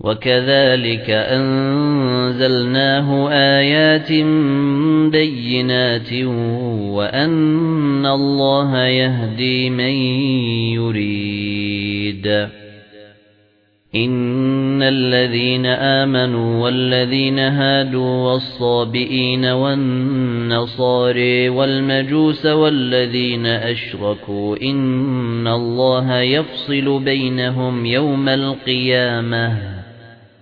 وَكَذَلِكَ أَنزَلْنَاهُ آيَاتٍ بَيِّنَاتٍ وَأَنَّ اللَّهَ يَهْدِي مَن يُرِيدُ. إِنَّ الَّذِينَ آمَنُوا وَالَّذِينَ هَادُوا وَالصَّابِئِينَ وَالنَّصَارَى وَالْمَجُوسَ وَالَّذِينَ أَشْرَكُوا إِنَّ اللَّهَ يَفْصِلُ بَيْنَهُمْ يَوْمَ الْقِيَامَةِ.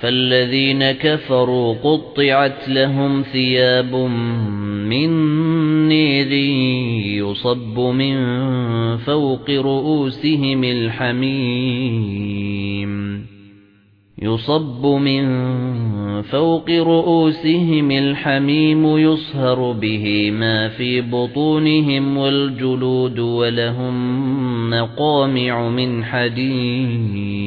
فَالَّذِينَ كَفَرُوا قُطِّعَتْ لَهُمْ ثِيَابٌ مِّن نِّيرٍ يُصَبُّ مِن فَوْقِ رُؤُوسِهِمِ الْحَمِيمُ يُصَبُّ مِن فَوْقِ رُؤُوسِهِمِ الْحَمِيمُ يُصْهَرُ بِهِ مَا فِي بُطُونِهِمْ وَالْجُلُودُ وَلَهُم مَّقَامِعُ مِنْ حَدِيدٍ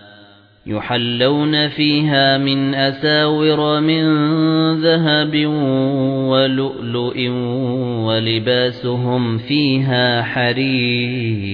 يُحَلَّوْنَ فِيهَا مِنْ أَسَاوِرَ مِنْ ذَهَبٍ وَلُؤْلُؤٍ وَلِبَاسُهُمْ فِيهَا حَرِيرٌ.